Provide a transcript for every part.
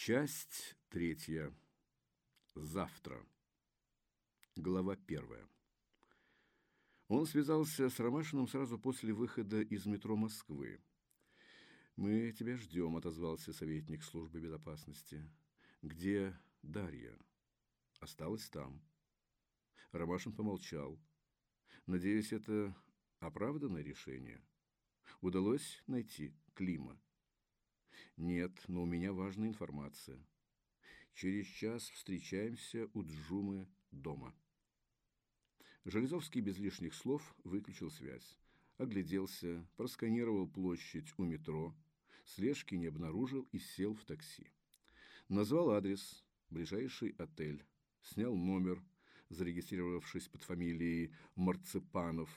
Часть третья. Завтра. Глава первая. Он связался с Ромашиным сразу после выхода из метро Москвы. «Мы тебя ждем», — отозвался советник службы безопасности. «Где Дарья?» «Осталась там». Ромашин помолчал. «Надеюсь, это оправданное решение?» «Удалось найти Клима?» «Нет, но у меня важная информация. Через час встречаемся у Джумы дома». Железовский без лишних слов выключил связь. Огляделся, просканировал площадь у метро, слежки не обнаружил и сел в такси. Назвал адрес, ближайший отель, снял номер, зарегистрировавшись под фамилией Марципанов.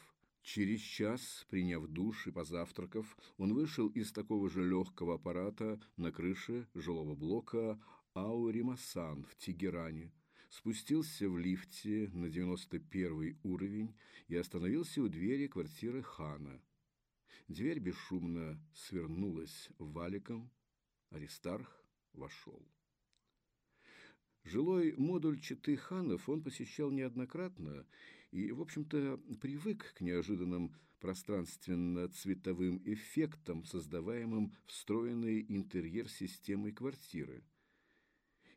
Через час, приняв душ и позавтракав, он вышел из такого же легкого аппарата на крыше жилого блока Ауримасан в Тегеране, спустился в лифте на 91 уровень и остановился у двери квартиры Хана. Дверь бесшумно свернулась валиком, Аристарх вошел. Жилой модуль Читы Ханов он посещал неоднократно и, в общем-то, привык к неожиданным пространственно-цветовым эффектам, создаваемым встроенной интерьер-системой квартиры.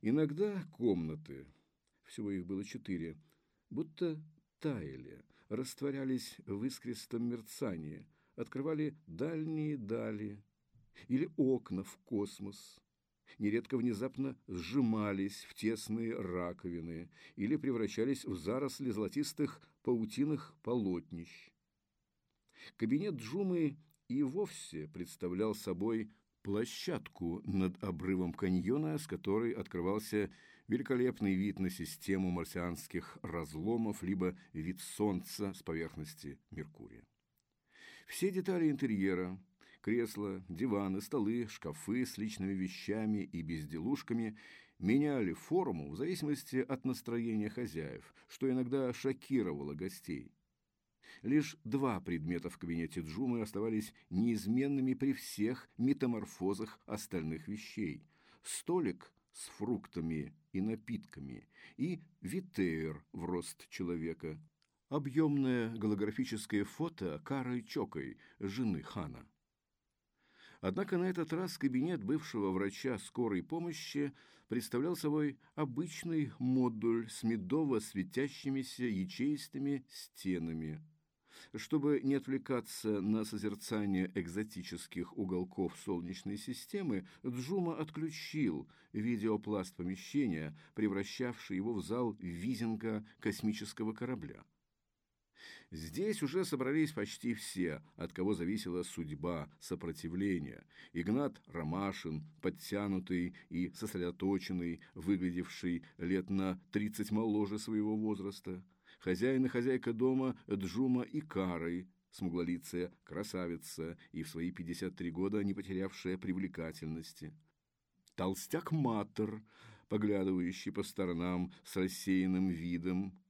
Иногда комнаты, всего их было четыре, будто таяли, растворялись в искристом мерцании, открывали дальние дали или окна в космос, нередко внезапно сжимались в тесные раковины или превращались в заросли золотистых паутиных полотнищ. Кабинет Джумы и вовсе представлял собой площадку над обрывом каньона, с которой открывался великолепный вид на систему марсианских разломов, либо вид Солнца с поверхности Меркурия. Все детали интерьера – кресла, диваны, столы, шкафы с личными вещами и безделушками – меняли форму в зависимости от настроения хозяев, что иногда шокировало гостей. Лишь два предмета в кабинете Джумы оставались неизменными при всех метаморфозах остальных вещей. Столик с фруктами и напитками и витеер в рост человека. Объемное голографическое фото Кары Чокой, жены хана. Однако на этот раз кабинет бывшего врача скорой помощи представлял собой обычный модуль с медово светящимися ячеистыми стенами – чтобы не отвлекаться на созерцание экзотических уголков Солнечной системы, Джума отключил видеопласт помещения, превращавший его в зал визинга космического корабля. Здесь уже собрались почти все, от кого зависела судьба сопротивления. Игнат Ромашин, подтянутый и сосредоточенный, выглядевший лет на 30 моложе своего возраста – хозяин и хозяйка дома Джума и Карой, смуглолицая красавица и в свои 53 года не потерявшая привлекательности. Толстяк Маттер, поглядывающий по сторонам с рассеянным видом.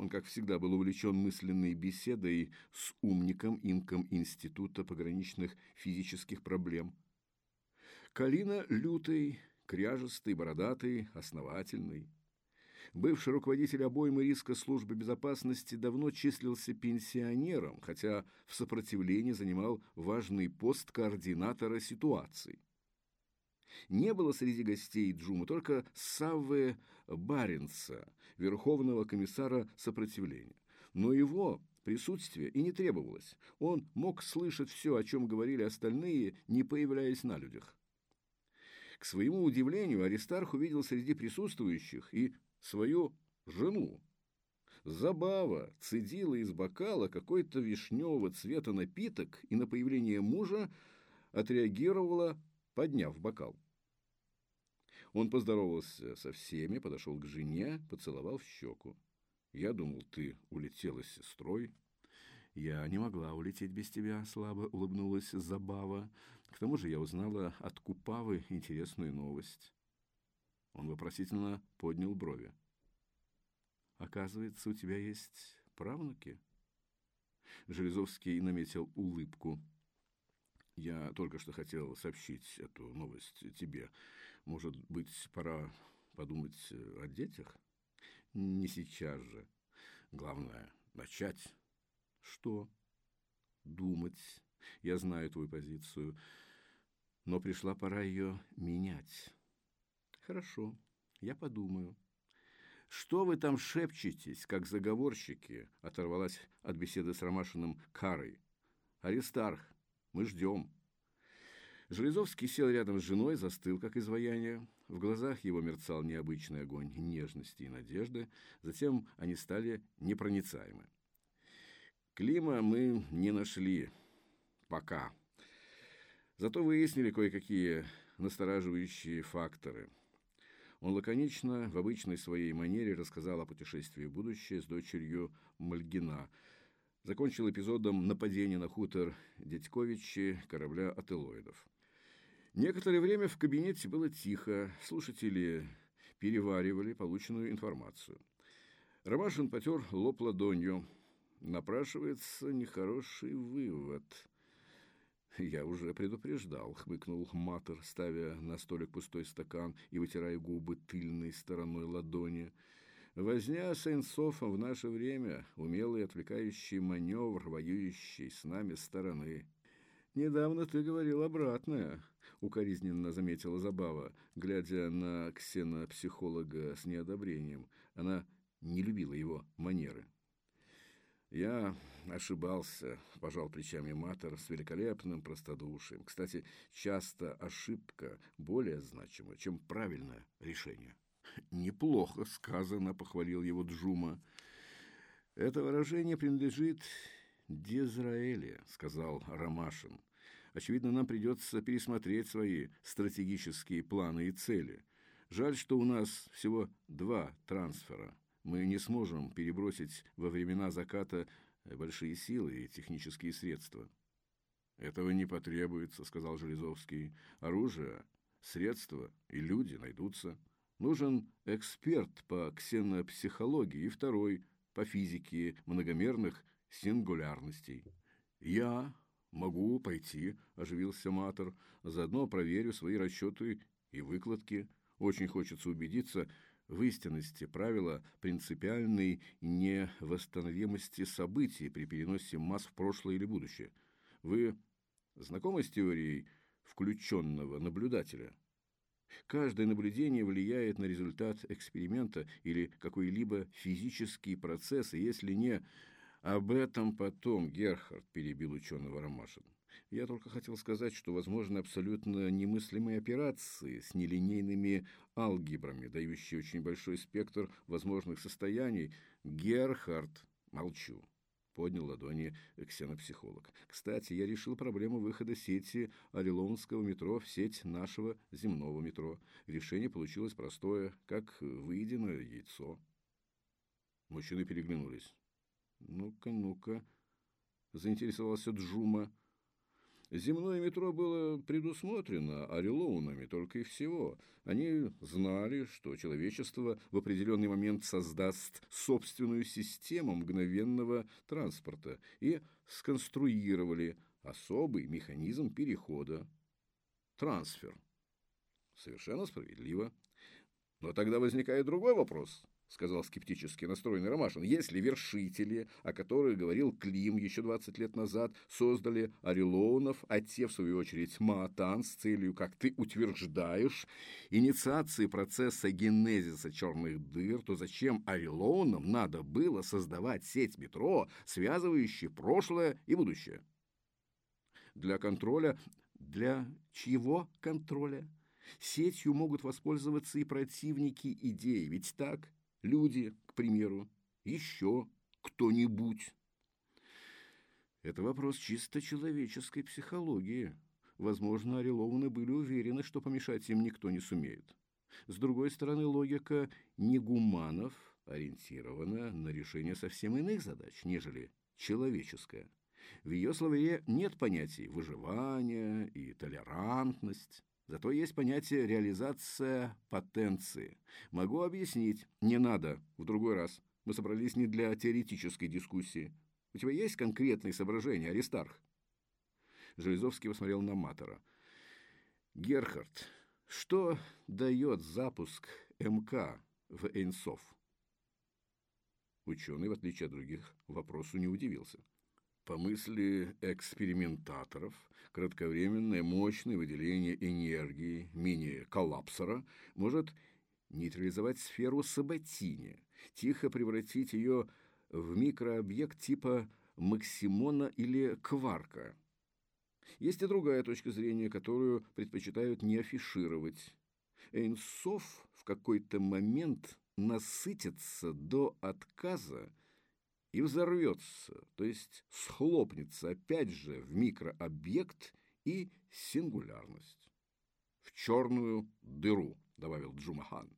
Он, как всегда, был увлечен мысленной беседой с умником, инком Института пограничных физических проблем. Калина лютый, кряжестый, бородатый, основательный – Бывший руководитель обоймы риска службы безопасности давно числился пенсионером, хотя в сопротивлении занимал важный пост координатора ситуаций. Не было среди гостей Джума только Савве Баренца, верховного комиссара сопротивления. Но его присутствие и не требовалось. Он мог слышать все, о чем говорили остальные, не появляясь на людях. К своему удивлению, Аристарх увидел среди присутствующих и свою жену. Забава цедила из бокала какой-то вишневого цвета напиток и на появление мужа отреагировала, подняв бокал. Он поздоровался со всеми, подошел к жене, поцеловал в щеку. «Я думал, ты улетела с сестрой». «Я не могла улететь без тебя», — слабо улыбнулась Забава. «К тому же я узнала от Купавы интересную новость». Он вопросительно поднял брови. «Оказывается, у тебя есть правнуки?» Железовский наметил улыбку. «Я только что хотел сообщить эту новость тебе. Может быть, пора подумать о детях? Не сейчас же. Главное – начать. Что? Думать. Я знаю твою позицию. Но пришла пора ее менять. Хорошо, я подумаю. «Что вы там шепчетесь, как заговорщики?» – оторвалась от беседы с Ромашиным Карой. «Аристарх, мы ждем». Железовский сел рядом с женой, застыл, как изваяние. В глазах его мерцал необычный огонь нежности и надежды. Затем они стали непроницаемы. Клима мы не нашли. Пока. Зато выяснили кое-какие настораживающие факторы – он лаконично, в обычной своей манере, рассказал о путешествии в будущее с дочерью Мальгина. Закончил эпизодом нападения на хутор Дядьковичи корабля ателоидов. Некоторое время в кабинете было тихо, слушатели переваривали полученную информацию. Ромашин потер лоб ладонью. Напрашивается нехороший вывод – «Я уже предупреждал», — хмыкнул Матер, ставя на столик пустой стакан и вытирая губы тыльной стороной ладони. «Возня с Эйнсофом в наше время — умелый отвлекающий маневр, воюющий с нами стороны». «Недавно ты говорил обратное», — укоризненно заметила Забава, глядя на ксенопсихолога с неодобрением. Она не любила его манеры. «Я ошибался», – пожал плечами Матер с великолепным простодушием. Кстати, часто ошибка более значима, чем правильное решение. «Неплохо сказано», – похвалил его Джума. «Это выражение принадлежит Дизраэле», – сказал Ромашин. «Очевидно, нам придется пересмотреть свои стратегические планы и цели. Жаль, что у нас всего два трансфера мы не сможем перебросить во времена заката большие силы и технические средства. «Этого не потребуется», — сказал Железовский. «Оружие, средства и люди найдутся. Нужен эксперт по ксенопсихологии и второй по физике многомерных сингулярностей. Я могу пойти», — оживился Матер. «Заодно проверю свои расчеты и выкладки. Очень хочется убедиться, в истинности правила принципиальной невосстановимости событий при переносе масс в прошлое или будущее. Вы знакомы с теорией включенного наблюдателя? Каждое наблюдение влияет на результат эксперимента или какой-либо физический процесс, и если не об этом потом, Герхард перебил ученого Ромашин. Я только хотел сказать, что возможны абсолютно немыслимые операции с нелинейными алгебрами, дающие очень большой спектр возможных состояний. Герхард, молчу, поднял ладони ксенопсихолог. Кстати, я решил проблему выхода сети Орелонского метро в сеть нашего земного метро. Решение получилось простое, как выеденное яйцо. Мужчины переглянулись. «Ну-ка, ну-ка», — заинтересовался Джума. Земное метро было предусмотрено орелоунами только и всего. Они знали, что человечество в определенный момент создаст собственную систему мгновенного транспорта и сконструировали особый механизм перехода. Трансфер. Совершенно справедливо. Но тогда возникает другой вопрос сказал скептически настроенный Ромашин, если вершители, о которых говорил Клим еще 20 лет назад, создали орелонов, а те, в свою очередь, Маатан с целью, как ты утверждаешь, инициации процесса генезиса черных дыр, то зачем орелонам надо было создавать сеть метро, связывающую прошлое и будущее? Для контроля... Для чьего контроля? Сетью могут воспользоваться и противники идей, ведь так? Люди, к примеру, еще кто-нибудь. Это вопрос чисто человеческой психологии. Возможно, Ореловны были уверены, что помешать им никто не сумеет. С другой стороны, логика негуманов ориентирована на решение совсем иных задач, нежели человеческая. В ее словаре нет понятий выживания и толерантность. Зато есть понятие реализация потенции. Могу объяснить. Не надо. В другой раз. Мы собрались не для теоретической дискуссии. У тебя есть конкретные соображения, Аристарх? Железовский посмотрел на Матера. Герхард, Что дает запуск МК в Эйнсов? Ученый, в отличие от других, вопросу не удивился. По мысли экспериментаторов, кратковременное мощное выделение энергии мини-коллапсора может нейтрализовать сферу Саботини, тихо превратить ее в микрообъект типа максимона или кварка. Есть и другая точка зрения, которую предпочитают не афишировать. Эйнсов в какой-то момент насытится до отказа и взорвется, то есть схлопнется опять же в микрообъект и сингулярность. В черную дыру, добавил Джумахан.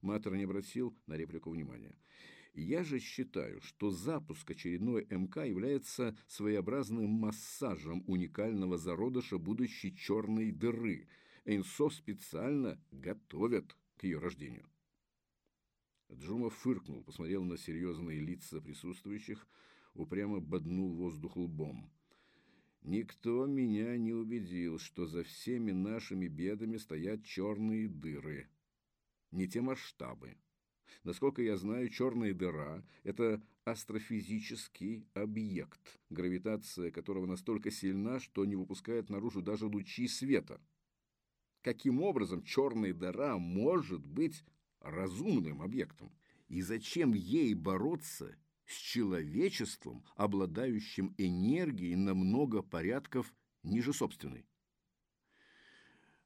Матер не обратил на реплику внимания. Я же считаю, что запуск очередной МК является своеобразным массажем уникального зародыша будущей черной дыры. Эйнсов специально готовят к ее рождению. Джума фыркнул, посмотрел на серьезные лица присутствующих, упрямо боднул воздух лбом. Никто меня не убедил, что за всеми нашими бедами стоят черные дыры. Не те масштабы. Насколько я знаю, черная дыра – это астрофизический объект, гравитация которого настолько сильна, что не выпускает наружу даже лучи света. Каким образом черная дыра может быть разумным объектом? И зачем ей бороться с человечеством, обладающим энергией на много порядков ниже собственной?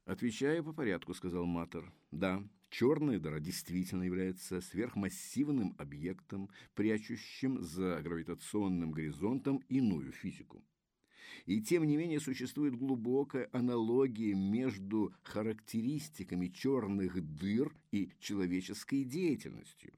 «Отвечаю по порядку», — сказал Матер. «Да, черная дыра действительно является сверхмассивным объектом, прячущим за гравитационным горизонтом иную физику. И тем не менее существует глубокая аналогия между характеристиками черных дыр и человеческой деятельностью.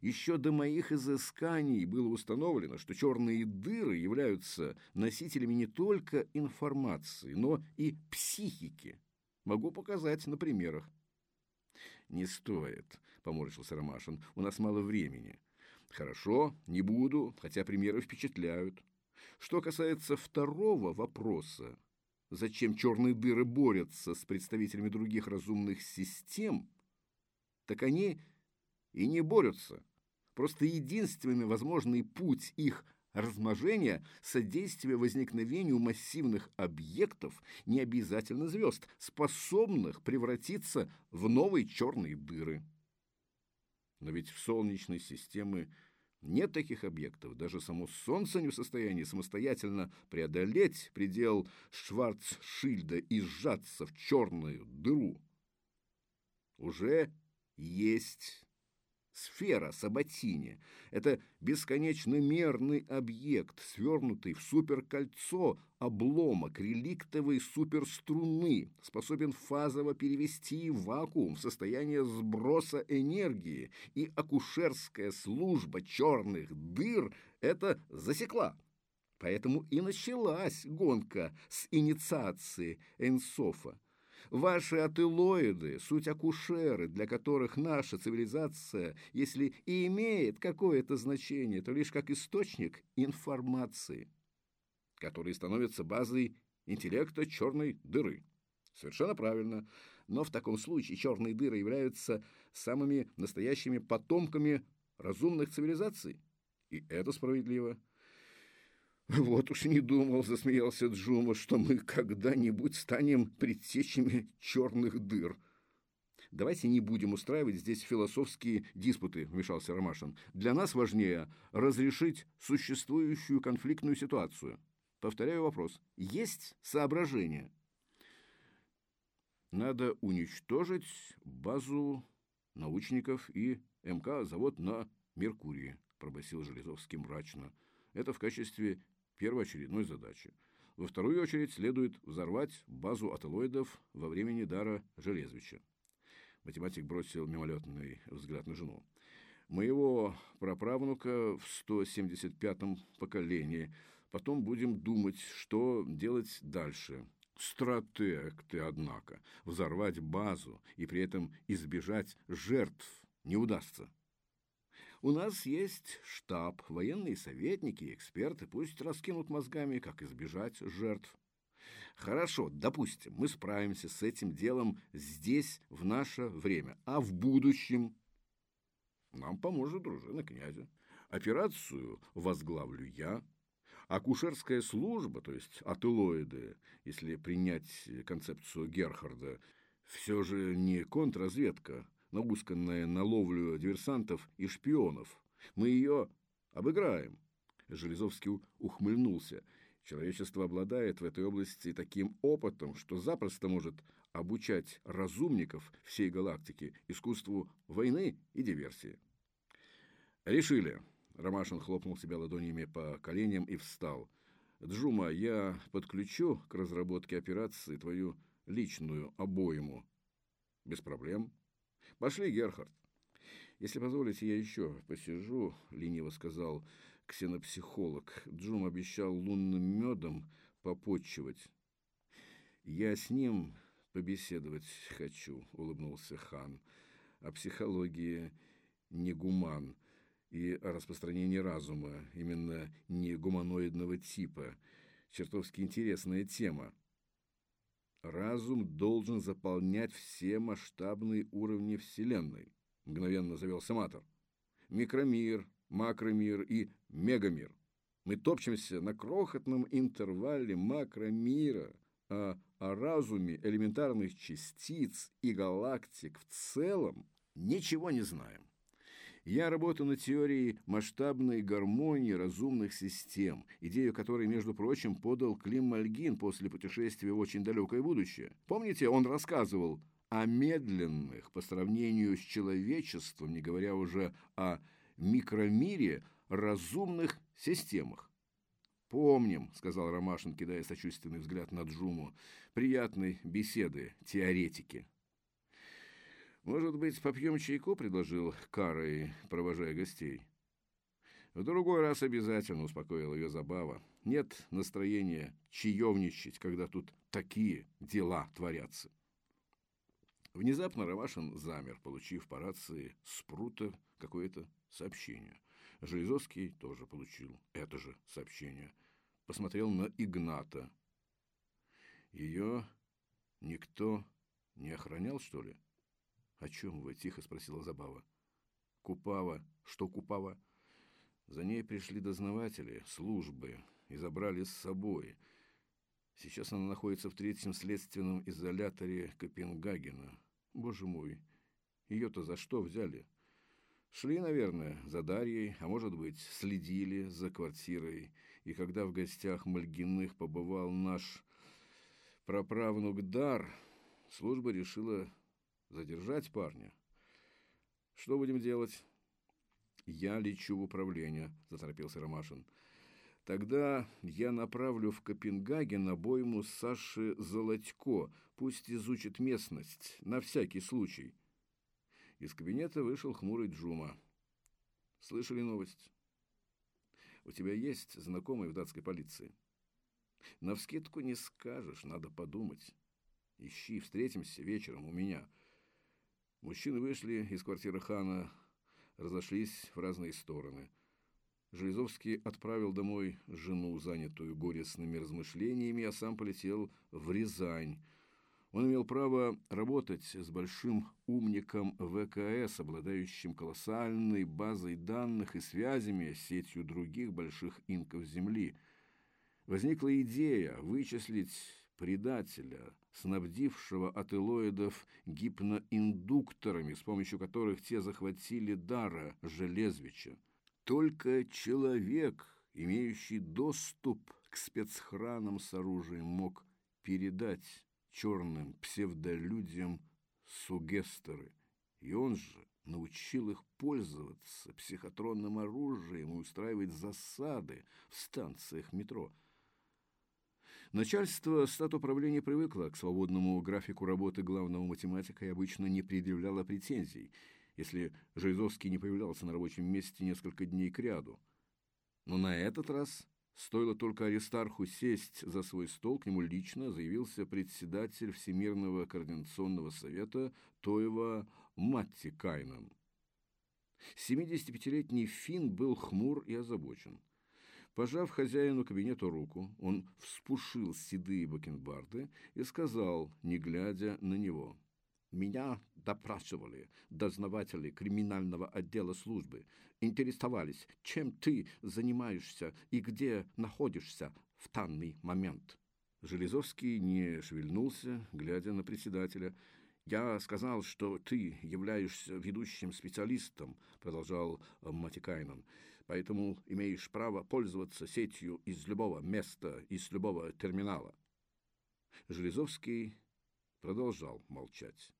Еще до моих изысканий было установлено, что черные дыры являются носителями не только информации, но и психики. Могу показать на примерах. «Не стоит», — поморщился Ромашин, — «у нас мало времени». «Хорошо, не буду, хотя примеры впечатляют. Что касается второго вопроса, зачем черные дыры борются с представителями других разумных систем, так они и не борются. Просто единственный возможный путь их размножения – содействие возникновению массивных объектов, не обязательно звезд, способных превратиться в новые черные дыры. Но ведь в Солнечной системе нет таких объектов. Даже само Солнце не в состоянии самостоятельно преодолеть предел Шварцшильда и сжаться в черную дыру. Уже есть Сфера Саботини – это бесконечно мерный объект, свернутый в суперкольцо обломок реликтовой суперструны, способен фазово перевести вакуум в состояние сброса энергии, и акушерская служба черных дыр это засекла. Поэтому и началась гонка с инициации Энсофа. Ваши ателоиды – суть акушеры, для которых наша цивилизация, если и имеет какое-то значение, то лишь как источник информации, который становится базой интеллекта черной дыры. Совершенно правильно. Но в таком случае черные дыры являются самыми настоящими потомками разумных цивилизаций. И это справедливо. «Вот уж не думал», — засмеялся Джума, «что мы когда-нибудь станем предтечами черных дыр». «Давайте не будем устраивать здесь философские диспуты», — вмешался Ромашин. «Для нас важнее разрешить существующую конфликтную ситуацию». Повторяю вопрос. Есть соображения? Надо уничтожить базу научников и МК-завод на Меркурии, пробасил Железовский мрачно. Это в качестве первоочередной задачи. Во вторую очередь следует взорвать базу ателоидов во времени дара Железвича. Математик бросил мимолетный взгляд на жену. Моего праправнука в 175-м поколении. Потом будем думать, что делать дальше. Стратег ты, однако. Взорвать базу и при этом избежать жертв не удастся. У нас есть штаб, военные советники, эксперты, пусть раскинут мозгами, как избежать жертв. Хорошо, допустим, мы справимся с этим делом здесь, в наше время. А в будущем нам поможет дружина князя. Операцию возглавлю я. Акушерская служба, то есть ателоиды, если принять концепцию Герхарда, все же не контрразведка, наусканная на ловлю диверсантов и шпионов. Мы ее обыграем. Железовский ухмыльнулся. Человечество обладает в этой области таким опытом, что запросто может обучать разумников всей галактики искусству войны и диверсии. Решили. Ромашин хлопнул себя ладонями по коленям и встал. Джума, я подключу к разработке операции твою личную обойму. Без проблем. Пошли, Герхард. Если позволите, я еще посижу, лениво сказал ксенопсихолог. Джум обещал лунным медом попотчевать. Я с ним побеседовать хочу, улыбнулся хан. О психологии не гуман и о распространении разума, именно не гуманоидного типа. Чертовски интересная тема. Разум должен заполнять все масштабные уровни Вселенной, мгновенно завелся Матер. Микромир, макромир и мегамир. Мы топчемся на крохотном интервале макромира, а о разуме элементарных частиц и галактик в целом ничего не знаем. Я работаю над теорией масштабной гармонии разумных систем, идею которой, между прочим, подал Клим Мальгин после путешествия в очень далекое будущее. Помните, он рассказывал о медленных по сравнению с человечеством, не говоря уже о микромире, разумных системах. «Помним», — сказал Ромашин, кидая сочувственный взгляд на Джуму, — «приятной беседы, теоретики». «Может быть, попьем чайку?» – предложил Карой, провожая гостей. «В другой раз обязательно», – успокоила ее Забава. «Нет настроения чаевничать, когда тут такие дела творятся». Внезапно Ромашин замер, получив по рации спрута какое-то сообщение. Железовский тоже получил это же сообщение. Посмотрел на Игната. Ее никто не охранял, что ли? «О чем вы?» – тихо спросила Забава. «Купава. Что Купава?» За ней пришли дознаватели, службы, и забрали с собой. Сейчас она находится в третьем следственном изоляторе Копенгагена. Боже мой, ее-то за что взяли? Шли, наверное, за Дарьей, а может быть, следили за квартирой. И когда в гостях Мальгиных побывал наш праправнук Дар, служба решила Задержать парня? Что будем делать? Я лечу в управление, заторопился Ромашин. Тогда я направлю в Копенгаген обойму Саши Золотько. Пусть изучит местность, на всякий случай. Из кабинета вышел хмурый Джума. Слышали новость? У тебя есть знакомый в датской полиции? Навскидку не скажешь, надо подумать. Ищи, встретимся вечером у меня. Мужчины вышли из квартиры хана, разошлись в разные стороны. Железовский отправил домой жену, занятую горестными размышлениями, а сам полетел в Рязань. Он имел право работать с большим умником ВКС, обладающим колоссальной базой данных и связями с сетью других больших инков Земли. Возникла идея вычислить предателя, снабдившего ателоидов гипноиндукторами, с помощью которых те захватили Дара Железвича. Только человек, имеющий доступ к спецхранам с оружием, мог передать черным псевдолюдям сугестеры. И он же научил их пользоваться психотронным оружием и устраивать засады в станциях метро – Начальство статуправления привыкло к свободному графику работы главного математика и обычно не предъявляло претензий, если Железовский не появлялся на рабочем месте несколько дней кряду. Но на этот раз, стоило только Аристарху сесть за свой стол, к нему лично заявился председатель Всемирного координационного совета Тоева Матти Кайнан. 75-летний Финн был хмур и озабочен – Пожав хозяину кабинета руку, он вспушил седые бакенбарды и сказал, не глядя на него, «Меня допрашивали дознаватели криминального отдела службы, интересовались, чем ты занимаешься и где находишься в данный момент». Железовский не шевельнулся, глядя на председателя. «Я сказал, что ты являешься ведущим специалистом», — продолжал Матикайнен поэтому имеешь право пользоваться сетью из любого места, из любого терминала. Железовский продолжал молчать.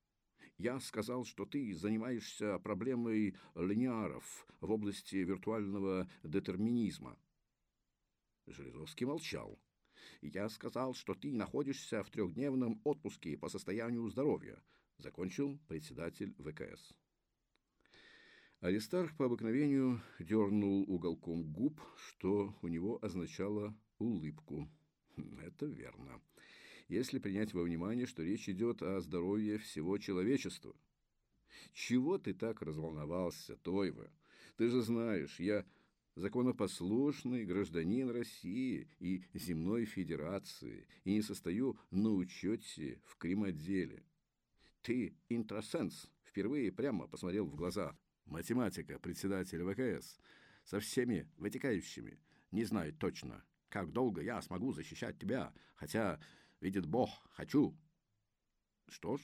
Я сказал, что ты занимаешься проблемой линеаров в области виртуального детерминизма. Железовский молчал. Я сказал, что ты находишься в трехдневном отпуске по состоянию здоровья, закончил председатель ВКС. Аристарх по обыкновению дернул уголком губ, что у него означало улыбку. Хм, это верно. Если принять во внимание, что речь идет о здоровье всего человечества. Чего ты так разволновался, Тойва? Ты же знаешь, я законопослушный гражданин России и земной федерации и не состою на учете в Крим-отделе. Ты, интросенс, впервые прямо посмотрел в глаза математика председателя ВКС, со всеми вытекающими. Не знаю точно, как долго я смогу защищать тебя, хотя, видит Бог, хочу. Что ж,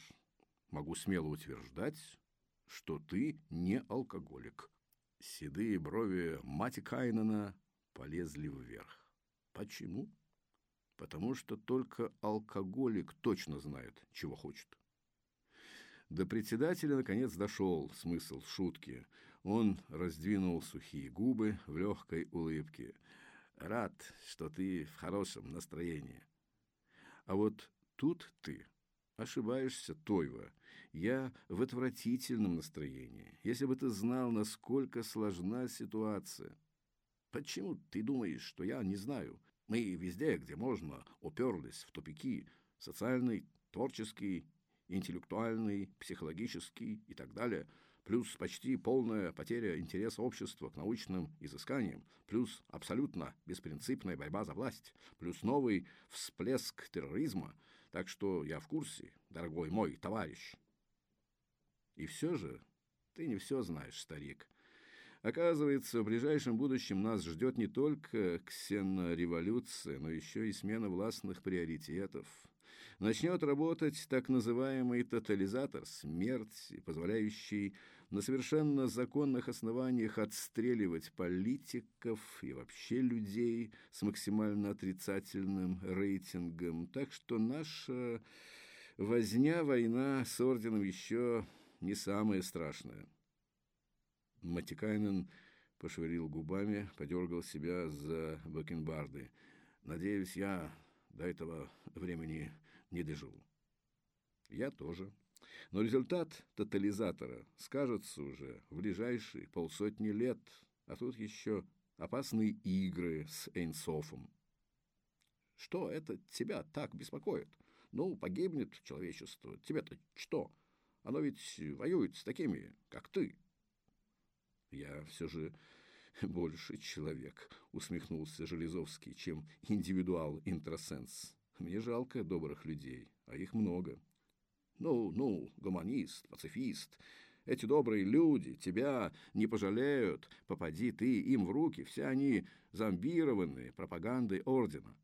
могу смело утверждать, что ты не алкоголик. Седые брови мати Кайнена полезли вверх. Почему? Потому что только алкоголик точно знает, чего хочет. До председателя наконец дошел смысл шутки. Он раздвинул сухие губы в легкой улыбке. «Рад, что ты в хорошем настроении». «А вот тут ты ошибаешься, Тойва. Я в отвратительном настроении. Если бы ты знал, насколько сложна ситуация». «Почему ты думаешь, что я не знаю? Мы везде, где можно, уперлись в тупики. Социальный, творческий, интеллектуальный, психологический и так далее, плюс почти полная потеря интереса общества к научным изысканиям, плюс абсолютно беспринципная борьба за власть, плюс новый всплеск терроризма. Так что я в курсе, дорогой мой товарищ. И все же ты не все знаешь, старик. Оказывается, в ближайшем будущем нас ждет не только ксенореволюция, но еще и смена властных приоритетов – начнет работать так называемый тотализатор смерти, позволяющий на совершенно законных основаниях отстреливать политиков и вообще людей с максимально отрицательным рейтингом. Так что наша возня, война с орденом еще не самое страшное. Матикайнен пошевелил губами, подергал себя за бакенбарды. «Надеюсь, я до этого времени не доживу. Я тоже. Но результат тотализатора скажется уже в ближайшие полсотни лет, а тут еще опасные игры с Эйнсофом. Что это тебя так беспокоит? Ну, погибнет человечество. Тебе-то что? Оно ведь воюет с такими, как ты. Я все же больше человек, усмехнулся Железовский, чем индивидуал-интросенс. Мне жалко добрых людей, а их много. Ну, ну, гуманист, пацифист. Эти добрые люди тебя не пожалеют. Попади ты им в руки, все они зомбированы пропагандой ордена.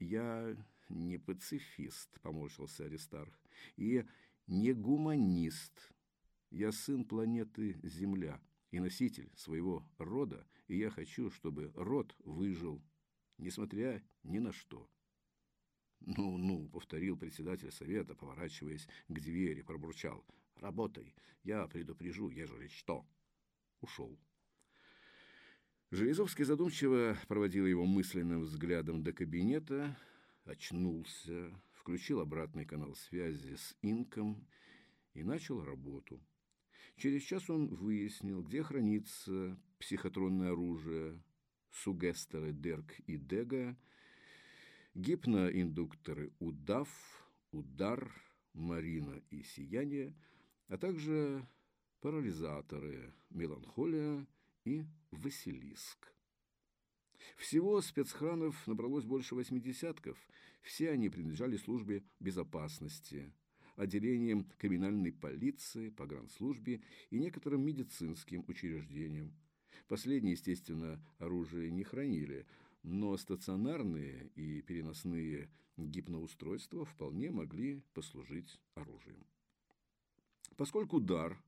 Я не пацифист, поморщился Аристарх, и не гуманист. Я сын планеты Земля и носитель своего рода, и я хочу, чтобы род выжил, несмотря ни на что. «Ну, ну», — повторил председатель совета, поворачиваясь к двери, пробурчал. «Работай, я предупрежу, ежели что». Ушел. Железовский задумчиво проводил его мысленным взглядом до кабинета, очнулся, включил обратный канал связи с Инком и начал работу. Через час он выяснил, где хранится психотронное оружие Сугестеры Дерк и Дега, гипноиндукторы «Удав», «Удар», «Марина» и «Сияние», а также парализаторы «Меланхолия» и «Василиск». Всего спецхранов набралось больше восьми десятков. Все они принадлежали службе безопасности, отделениям криминальной полиции, погранслужбе и некоторым медицинским учреждениям. Последние, естественно, оружие не хранили, но стационарные и переносные гипноустройства вполне могли послужить оружием. Поскольку дар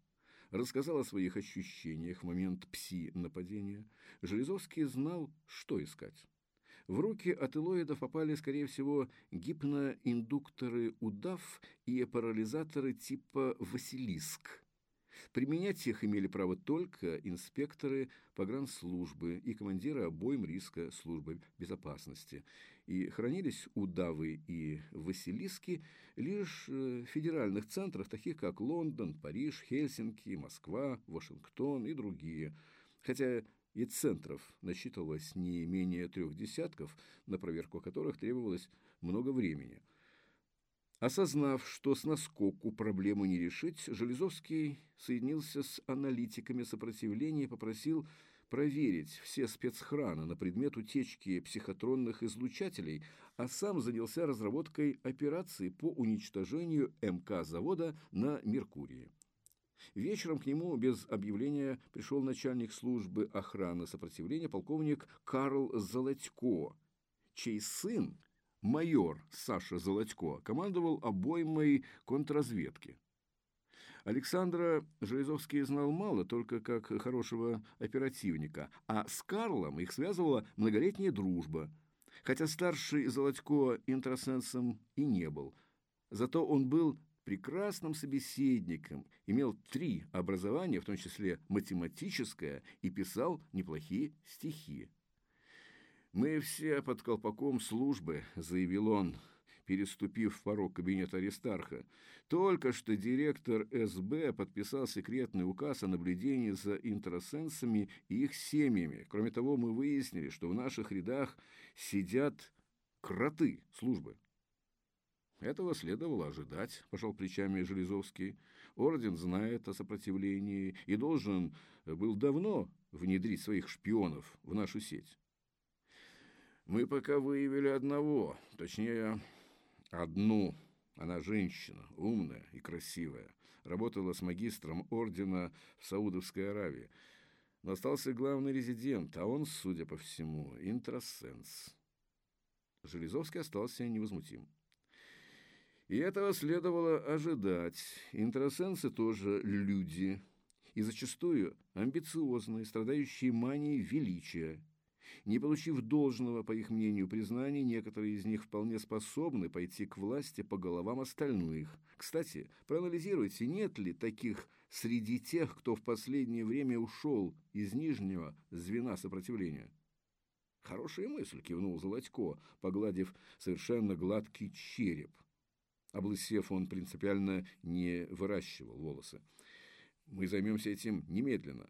рассказал о своих ощущениях в момент пси-нападения, Железовский знал, что искать. В руки ателоидов попали, скорее всего, гипноиндукторы удав и парализаторы типа «Василиск», Применять их имели право только инспекторы погранслужбы и командиры обоим риска службы безопасности. И хранились удавы и василиски лишь в федеральных центрах, таких как Лондон, Париж, Хельсинки, Москва, Вашингтон и другие. Хотя и центров насчитывалось не менее трех десятков, на проверку которых требовалось много времени – Осознав, что с наскоку проблему не решить, Железовский соединился с аналитиками сопротивления и попросил проверить все спецхраны на предмет утечки психотронных излучателей, а сам занялся разработкой операции по уничтожению МК-завода на Меркурии. Вечером к нему без объявления пришел начальник службы охраны сопротивления полковник Карл Золотько, чей сын – майор Саша Золотько командовал обоймой контрразведки. Александра Железовский знал мало, только как хорошего оперативника, а с Карлом их связывала многолетняя дружба, хотя старший Золотько интросенсом и не был. Зато он был прекрасным собеседником, имел три образования, в том числе математическое, и писал неплохие стихи. «Мы все под колпаком службы», — заявил он, переступив порог кабинета Аристарха. «Только что директор СБ подписал секретный указ о наблюдении за интросенсами и их семьями. Кроме того, мы выяснили, что в наших рядах сидят кроты службы». Этого следовало ожидать, пожал плечами Железовский. Орден знает о сопротивлении и должен был давно внедрить своих шпионов в нашу сеть. Мы пока выявили одного, точнее, одну. Она женщина, умная и красивая. Работала с магистром ордена в Саудовской Аравии. Но остался главный резидент, а он, судя по всему, интросенс. Железовский остался невозмутим. И этого следовало ожидать. Интросенсы тоже люди, и зачастую амбициозные, страдающие манией величия, не получив должного, по их мнению, признания, некоторые из них вполне способны пойти к власти по головам остальных. Кстати, проанализируйте, нет ли таких среди тех, кто в последнее время ушел из нижнего звена сопротивления. «Хорошая мысль», — кивнул Золотько, погладив совершенно гладкий череп. Облысев, он принципиально не выращивал волосы. «Мы займемся этим немедленно».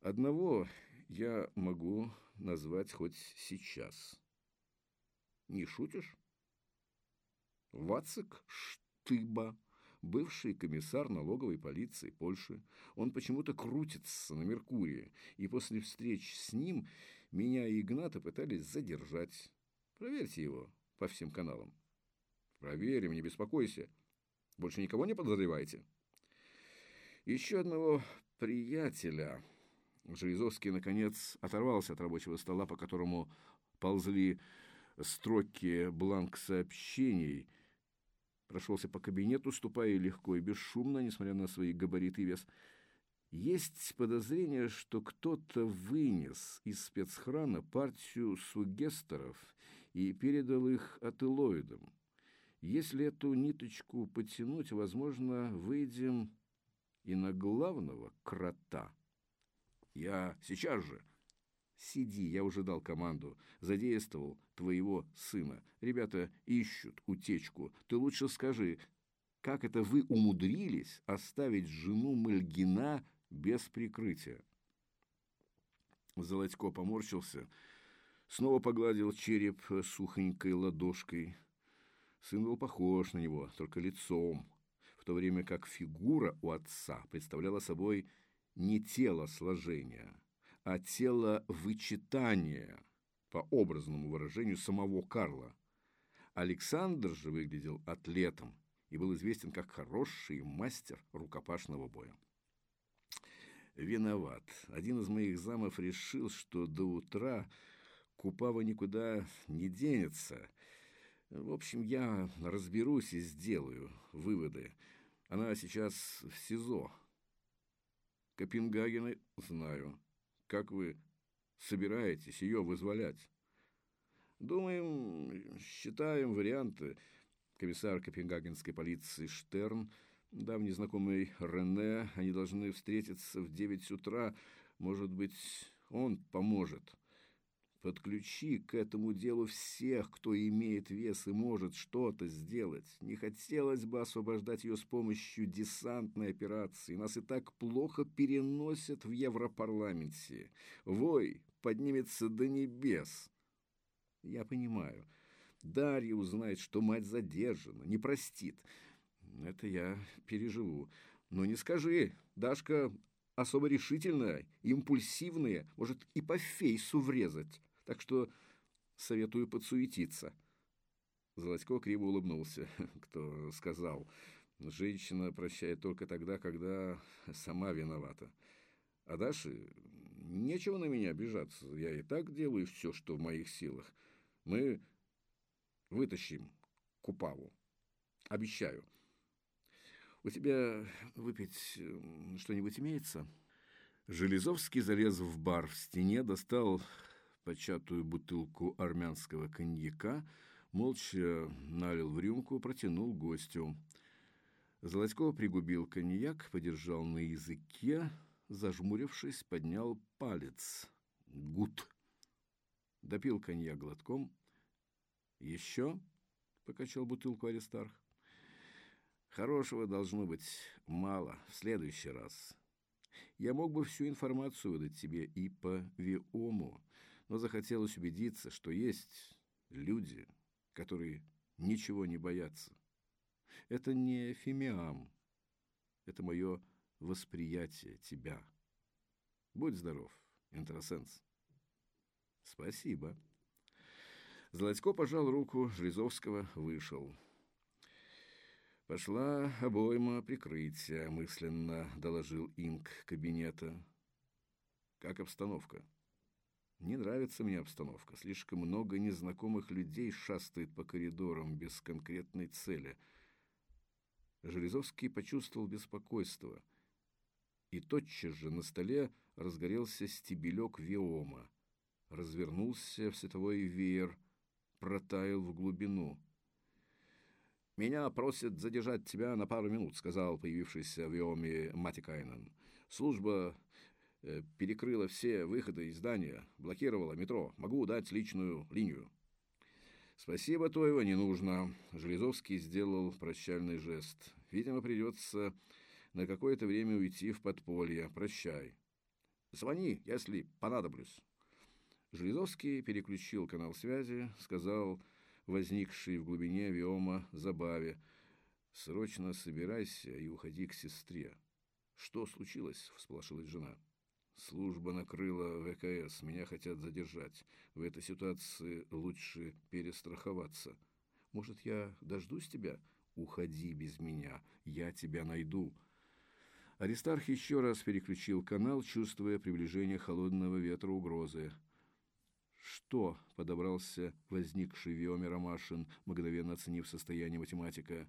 Одного я могу назвать хоть сейчас. Не шутишь? Вацик Штыба, бывший комиссар налоговой полиции Польши. Он почему-то крутится на Меркурии, и после встреч с ним меня и Игната пытались задержать. Проверьте его по всем каналам. Проверим, не беспокойся. Больше никого не подозреваете? Еще одного приятеля Железовский, наконец, оторвался от рабочего стола, по которому ползли строки бланк сообщений, прошелся по кабинету, ступая легко и бесшумно, несмотря на свои габариты и вес. Есть подозрение, что кто-то вынес из спецхрана партию сугесторов и передал их ателоидам. Если эту ниточку потянуть, возможно, выйдем и на главного крота – я сейчас же. Сиди, я уже дал команду. Задействовал твоего сына. Ребята ищут утечку. Ты лучше скажи, как это вы умудрились оставить жену Мальгина без прикрытия? Золотько поморщился, снова погладил череп сухонькой ладошкой. Сын был похож на него, только лицом, в то время как фигура у отца представляла собой не тело сложения, а тело-вычитание, по образному выражению самого Карла. Александр же выглядел атлетом и был известен как хороший мастер рукопашного боя. Виноват. Один из моих замов решил, что до утра Купава никуда не денется. В общем, я разберусь и сделаю выводы. Она сейчас в СИЗО. Копенгагена знаю. Как вы собираетесь ее вызволять? Думаем, считаем варианты. Комиссар копенгагенской полиции Штерн – давний знакомый Рене, они должны встретиться в девять утра. Может быть, он поможет. Подключи к этому делу всех, кто имеет вес и может что-то сделать. Не хотелось бы освобождать ее с помощью десантной операции. Нас и так плохо переносят в Европарламенте. Вой поднимется до небес. Я понимаю. Дарья узнает, что мать задержана, не простит. Это я переживу. Но не скажи, Дашка особо решительная, импульсивная, может и по фейсу врезать. Так что советую подсуетиться. Золотько криво улыбнулся. Кто сказал, женщина прощает только тогда, когда сама виновата. А Даше нечего на меня обижаться. Я и так делаю все, что в моих силах. Мы вытащим Купаву. Обещаю. У тебя выпить что-нибудь имеется? Железовский залез в бар в стене, достал початую бутылку армянского коньяка, молча налил в рюмку, протянул гостю. Золотько пригубил коньяк, подержал на языке, зажмурившись, поднял палец. Гуд. Допил коньяк глотком. «Еще?» — покачал бутылку Аристарх. Хорошего должно быть мало в следующий раз. Я мог бы всю информацию выдать тебе и по Виому, но захотелось убедиться, что есть люди, которые ничего не боятся. Это не фимиам, это мое восприятие тебя. Будь здоров, интросенс. Спасибо. Золотько пожал руку Железовского, вышел. Пошла обойма прикрытия, мысленно доложил Инк кабинета. Как обстановка? Не нравится мне обстановка. Слишком много незнакомых людей шастает по коридорам без конкретной цели. Железовский почувствовал беспокойство. И тотчас же на столе разгорелся стебелек виома. Развернулся в световой веер, протаял в глубину – «Меня просят задержать тебя на пару минут», — сказал появившийся в Виоме Матикайнен. «Служба перекрыла все выходы из здания, блокировала метро. Могу дать личную линию». «Спасибо, Тоева, не нужно». Железовский сделал прощальный жест. «Видимо, придется на какое-то время уйти в подполье. Прощай». «Звони, если понадоблюсь». Железовский переключил канал связи, сказал возникшей в глубине Виома забаве. «Срочно собирайся и уходи к сестре». «Что случилось?» – всполошилась жена. «Служба накрыла ВКС. Меня хотят задержать. В этой ситуации лучше перестраховаться. Может, я дождусь тебя? Уходи без меня. Я тебя найду». Аристарх еще раз переключил канал, чувствуя приближение холодного ветра угрозы. «Что?» – подобрался возникший Виоме Ромашин, мгновенно оценив состояние математика.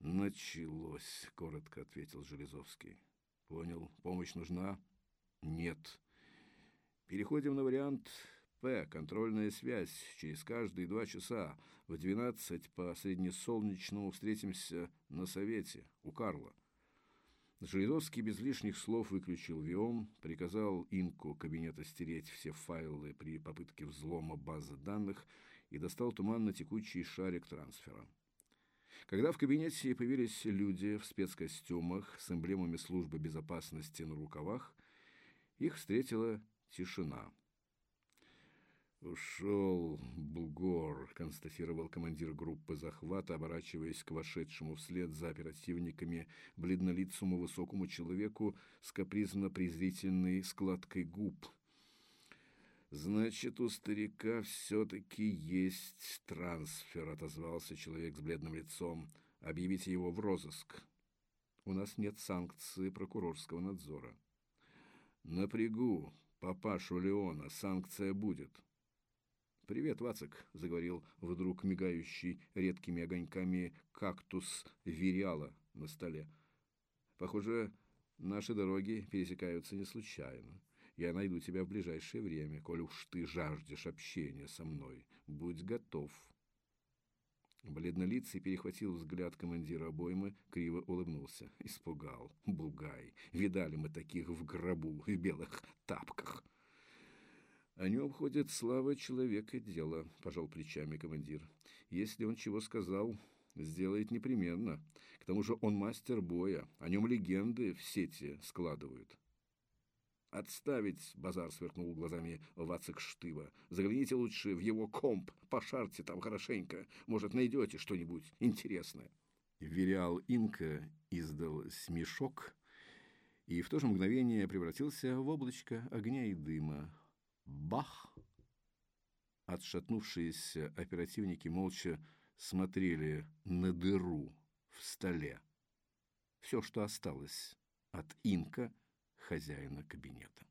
«Началось», – коротко ответил Железовский. «Понял. Помощь нужна?» «Нет». «Переходим на вариант П. Контрольная связь. Через каждые два часа в 12 по среднесолнечному встретимся на совете у Карла. Железовский без лишних слов выключил ВИОМ, приказал Инку кабинета стереть все файлы при попытке взлома базы данных и достал туманно-текучий шарик трансфера. Когда в кабинете появились люди в спецкостюмах с эмблемами службы безопасности на рукавах, их встретила тишина – «Ушел бугор», — констатировал командир группы захвата, оборачиваясь к вошедшему вслед за оперативниками бледнолицому высокому человеку с капризно-презрительной складкой губ. Значит, у старика все-таки есть трансфер, отозвался человек с бледным лицом. Объявите его в розыск. У нас нет санкции прокурорского надзора. Напрягу папашу Леона, санкция будет. «Привет, Вацик», — заговорил вдруг мигающий редкими огоньками кактус Вириала на столе. «Похоже, наши дороги пересекаются не случайно. Я найду тебя в ближайшее время, коль уж ты жаждешь общения со мной. Будь готов». Бледнолицый перехватил взгляд командира обоймы, криво улыбнулся. Испугал. Бугай. Видали мы таких в гробу, в белых тапках. О нем ходит слава человека дело, пожал плечами командир. Если он чего сказал, сделает непременно. К тому же он мастер боя, о нем легенды в сети складывают. «Отставить!» — базар сверкнул глазами Вацик Штыва. «Загляните лучше в его комп, пошарьте там хорошенько. Может, найдете что-нибудь интересное». Вериал Инка издал смешок и в то же мгновение превратился в облачко огня и дыма. Бах! Отшатнувшиеся оперативники молча смотрели на дыру в столе. Все, что осталось от Инка – хозяина кабинета.